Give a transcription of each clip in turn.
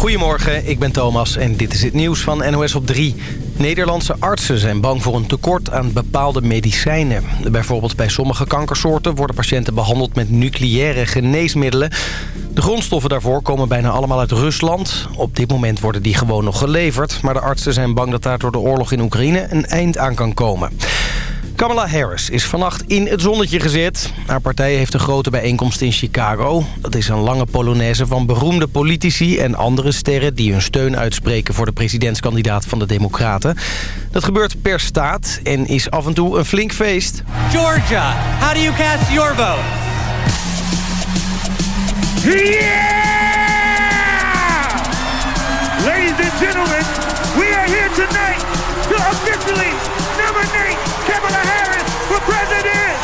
Goedemorgen, ik ben Thomas en dit is het nieuws van NOS op 3. Nederlandse artsen zijn bang voor een tekort aan bepaalde medicijnen. Bijvoorbeeld bij sommige kankersoorten worden patiënten behandeld met nucleaire geneesmiddelen. De grondstoffen daarvoor komen bijna allemaal uit Rusland. Op dit moment worden die gewoon nog geleverd. Maar de artsen zijn bang dat daar door de oorlog in Oekraïne een eind aan kan komen. Kamala Harris is vannacht in het zonnetje gezet. Haar partij heeft een grote bijeenkomst in Chicago. Dat is een lange polonaise van beroemde politici en andere sterren... die hun steun uitspreken voor de presidentskandidaat van de Democraten. Dat gebeurt per staat en is af en toe een flink feest. Georgia, how do you cast your vote? Yeah! Ladies and gentlemen, we are here tonight to officially Kamala Harris for president.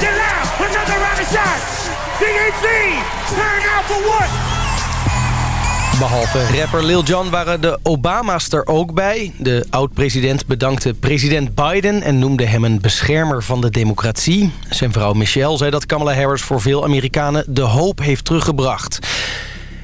Another. DNC, turn out for? Behalve rapper Lil Jon waren de Obama's er ook bij. De oud-president bedankte president Biden en noemde hem een beschermer van de democratie. Zijn vrouw Michelle zei dat Kamala Harris voor veel Amerikanen de hoop heeft teruggebracht.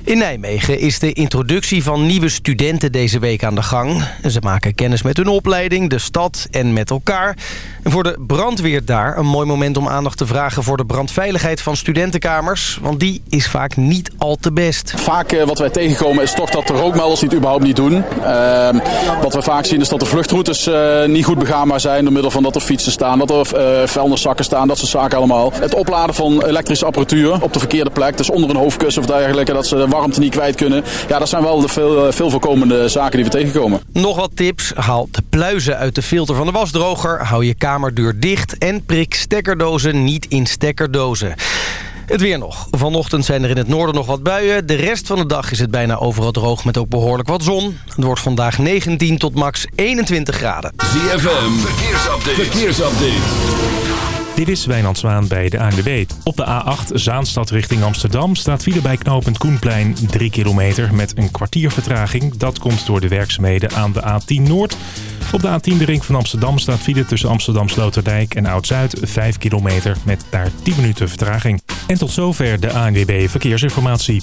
In Nijmegen is de introductie van nieuwe studenten deze week aan de gang. Ze maken kennis met hun opleiding, de stad en met elkaar. En voor de brandweer daar een mooi moment om aandacht te vragen... voor de brandveiligheid van studentenkamers. Want die is vaak niet al te best. Vaak eh, wat wij tegenkomen is toch dat de rookmelders dit überhaupt niet doen. Ehm, wat we vaak zien is dat de vluchtroutes eh, niet goed begaanbaar zijn... door middel van dat er fietsen staan, dat er uh, vuilniszakken staan, dat soort zaken allemaal. Het opladen van elektrische apparatuur op de verkeerde plek, dus onder een hoofdkussen of dergelijke... dat ze warmte niet kwijt kunnen. Ja, dat zijn wel de veel, veel voorkomende zaken die we tegenkomen. Nog wat tips. Haal de pluizen uit de filter van de wasdroger. Hou je kamerdeur dicht. En prik stekkerdozen niet in stekkerdozen. Het weer nog. Vanochtend zijn er in het noorden nog wat buien. De rest van de dag is het bijna overal droog met ook behoorlijk wat zon. Het wordt vandaag 19 tot max 21 graden. ZFM, verkeersupdate. verkeersupdate. Dit is Wijnand Zwaan bij de ANWB. Op de A8 Zaanstad richting Amsterdam staat file bij knooppunt Koenplein 3 kilometer met een kwartier vertraging. Dat komt door de werkzaamheden aan de A10 Noord. Op de A10 de ring van Amsterdam staat file tussen Amsterdam Sloterdijk en Oud-Zuid 5 kilometer met daar 10 minuten vertraging. En tot zover de ANWB Verkeersinformatie.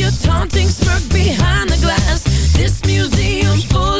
Your taunting smirk behind the glass. This museum full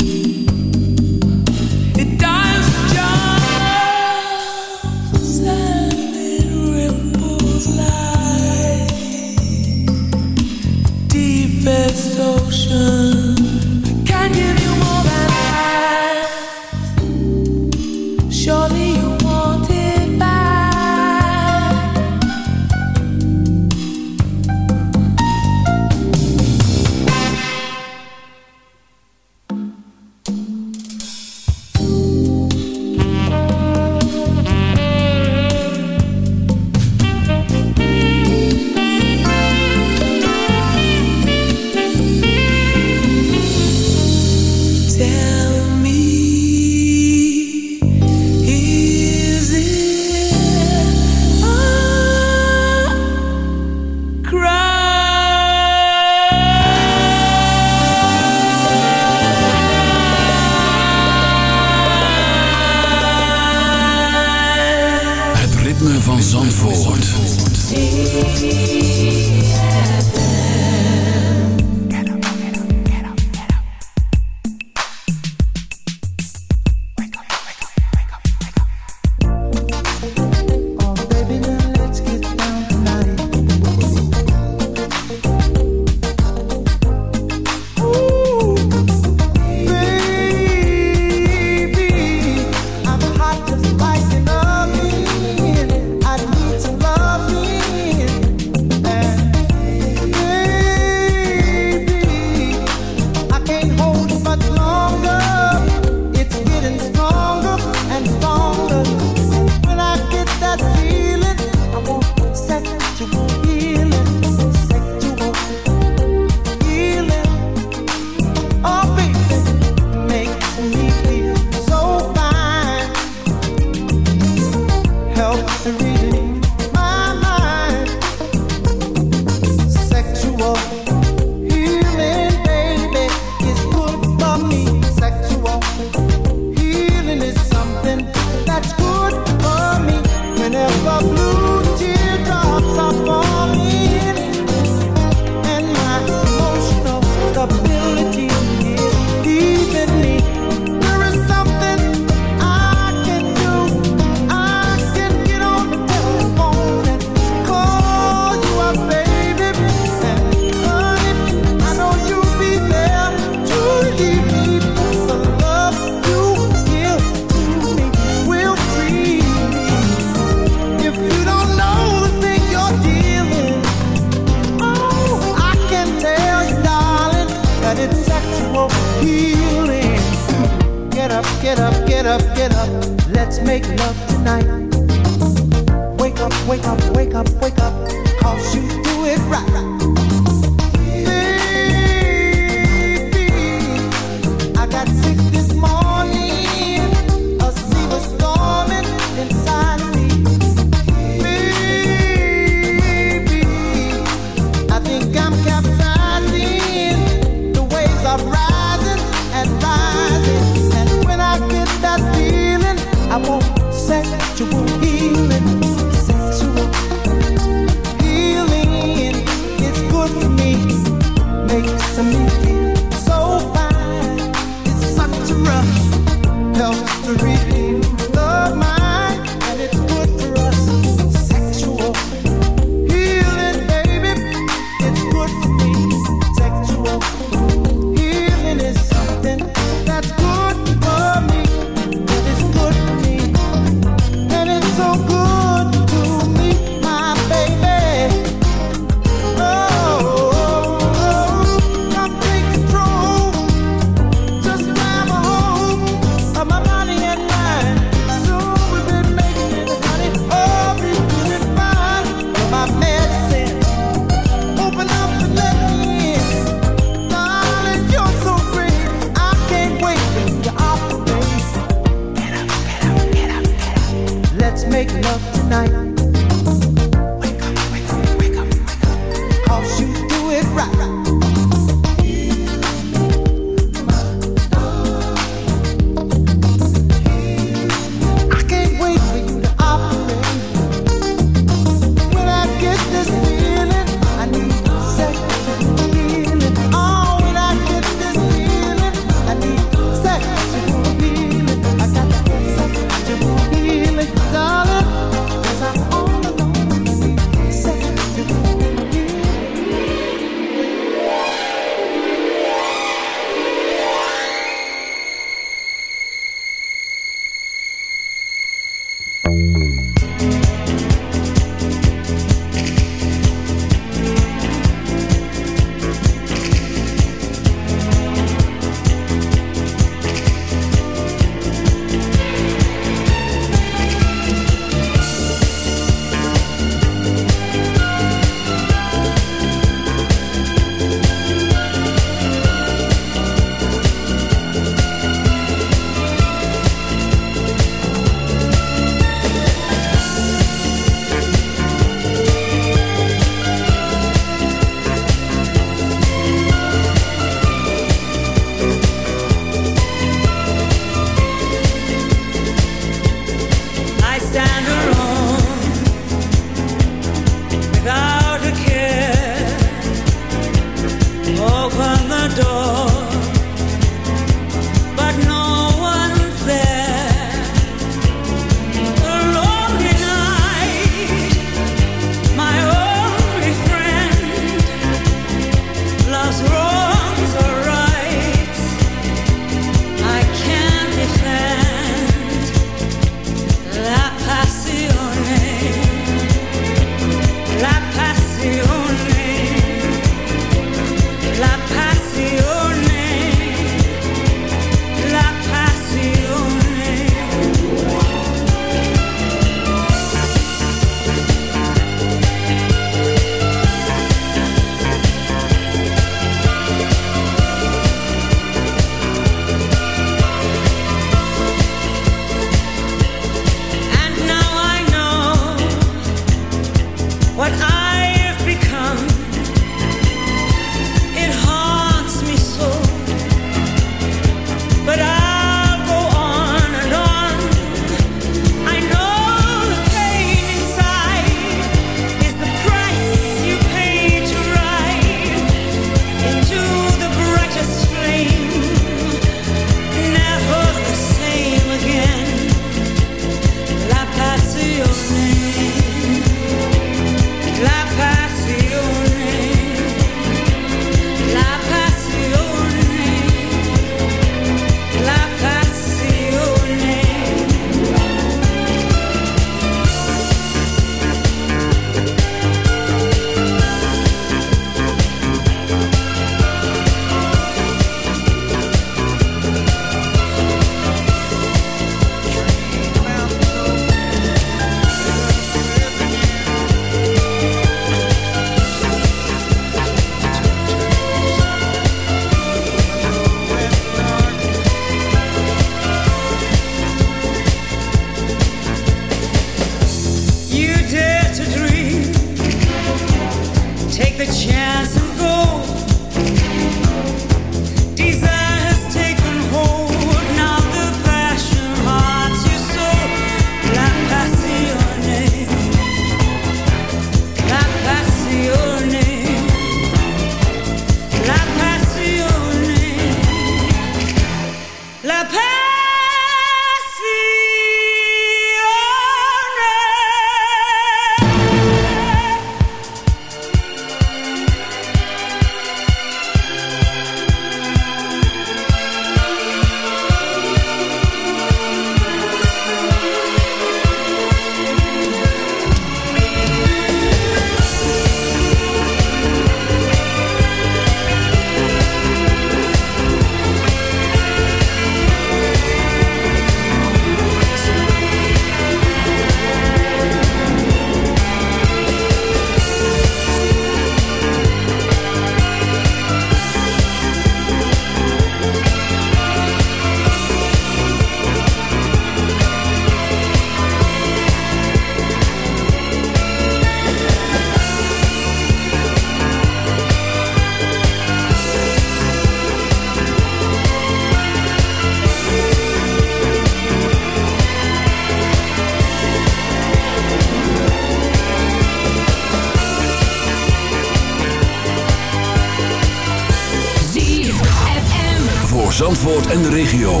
en de regio.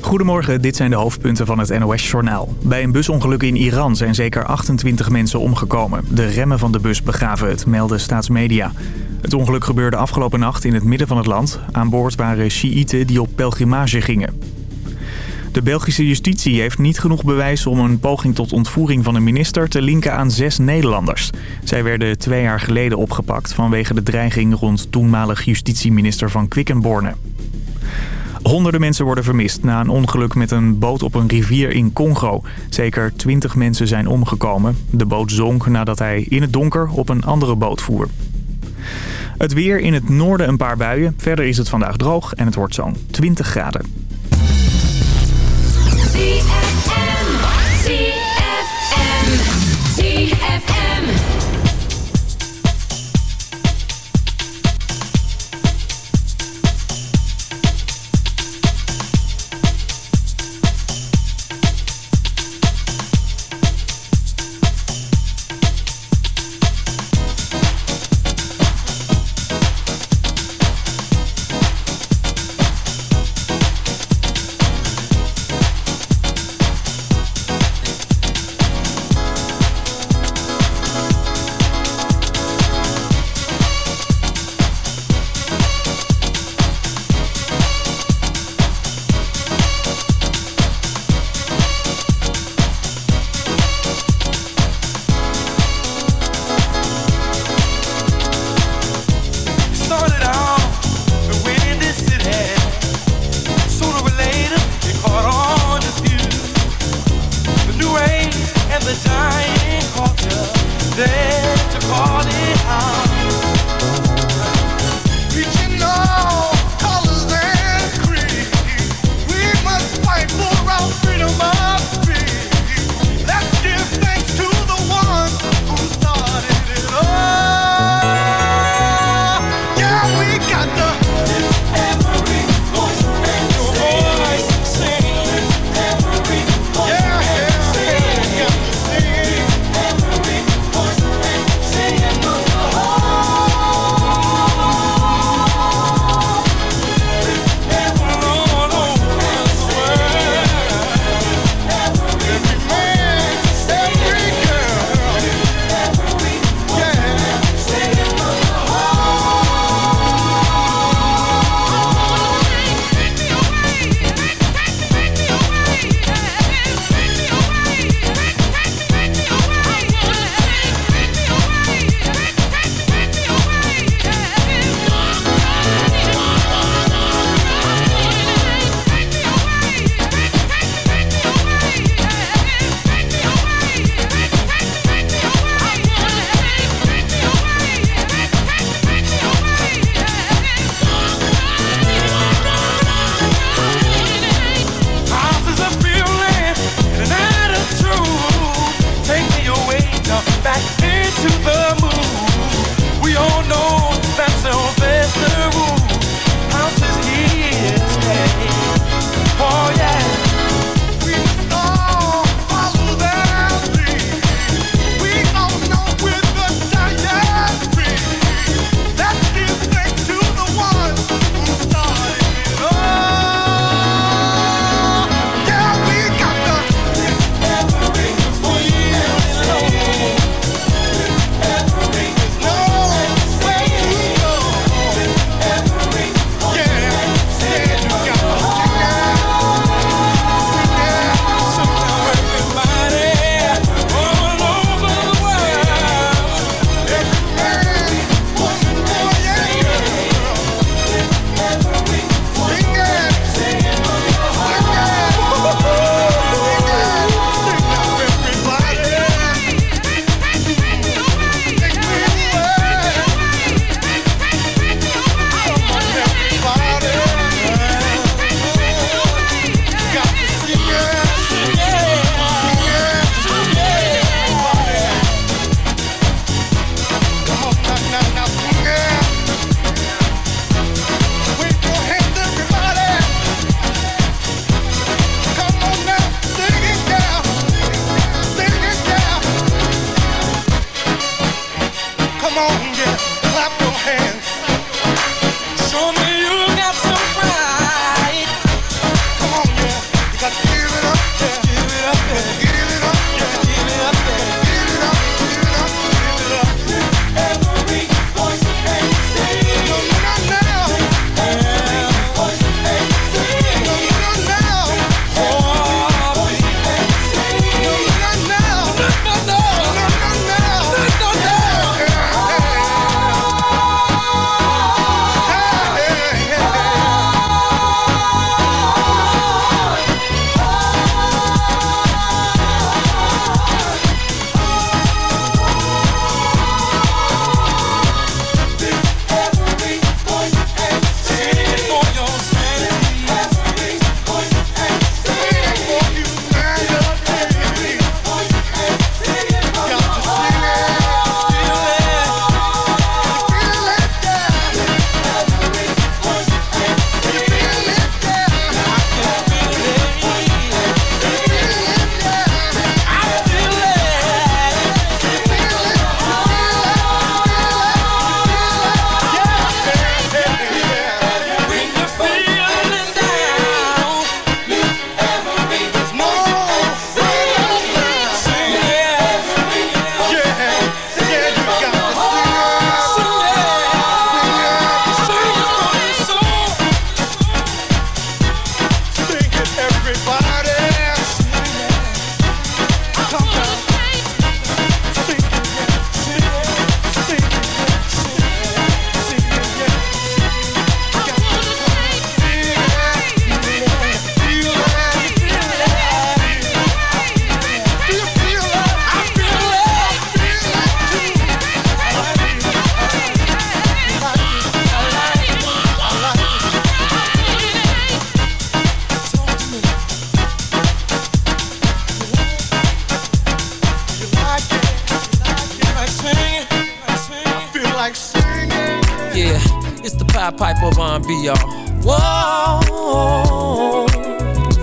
Goedemorgen, dit zijn de hoofdpunten van het NOS-journaal. Bij een busongeluk in Iran zijn zeker 28 mensen omgekomen. De remmen van de bus begaven het, melden staatsmedia. Het ongeluk gebeurde afgelopen nacht in het midden van het land. Aan boord waren Sjiïten die op pelgrimage gingen. De Belgische justitie heeft niet genoeg bewijs om een poging tot ontvoering van een minister te linken aan zes Nederlanders. Zij werden twee jaar geleden opgepakt vanwege de dreiging rond toenmalig justitieminister van Quickenborne. Honderden mensen worden vermist na een ongeluk met een boot op een rivier in Congo. Zeker 20 mensen zijn omgekomen. De boot zonk nadat hij in het donker op een andere boot voer. Het weer in het noorden een paar buien. Verder is het vandaag droog en het wordt zo'n 20 graden.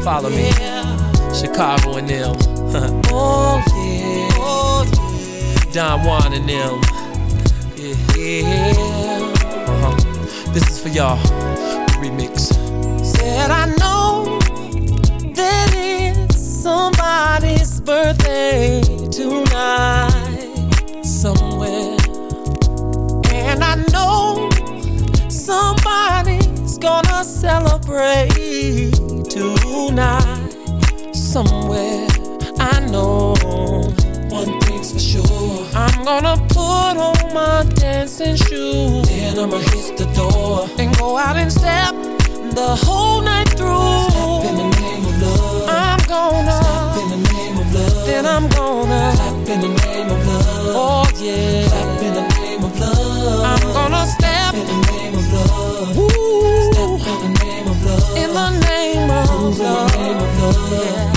Follow me, Chicago and them. oh yeah, Don Juan and them. Yeah, uh-huh. This is for y'all. Remix. Said I know that it's somebody's birthday tonight somewhere. And I know somebody's gonna celebrate gonna put on my dancing shoes. Then I'ma hit the door and go out and step the whole night through. Step oh, in the name of love. I'm gonna. Step in the name of love. Then I'm gonna. Clap in the name of love. Oh yeah. Clap in the name of love. I'm gonna step in the name of love. Ooh. Step in the name of love. In the name of love. In the name of love. Yeah.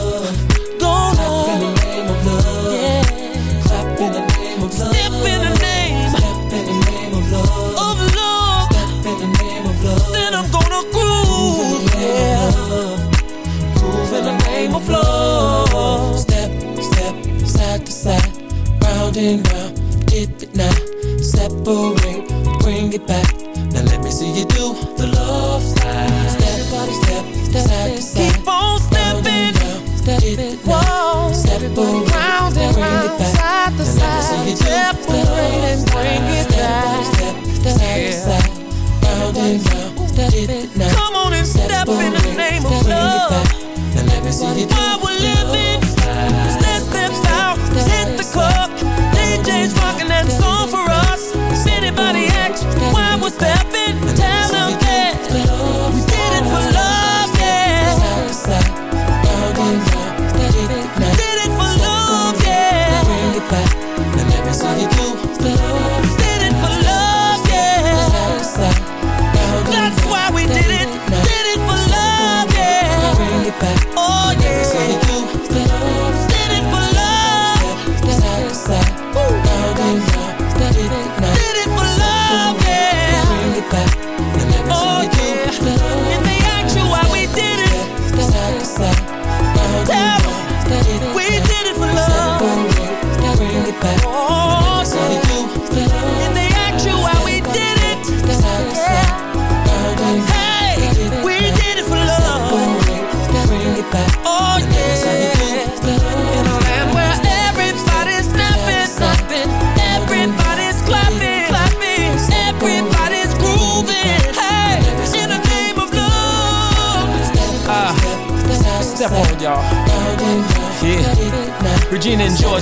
Round round. Dip it now, separate, bring it back. Now let me see you do the love slide. Step, body, step, step, side to side. Keep on stepping, step it, whoa. Separate, round and round, side to side. Separate and bring it back. Step, step, side to side, round and round. Step it now. Come on and step in the name of love. Now let me see you do While we're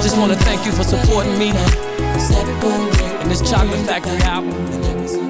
I just want to thank you for supporting me in this Chocolate Factory album.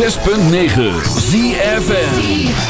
106.9 ZFN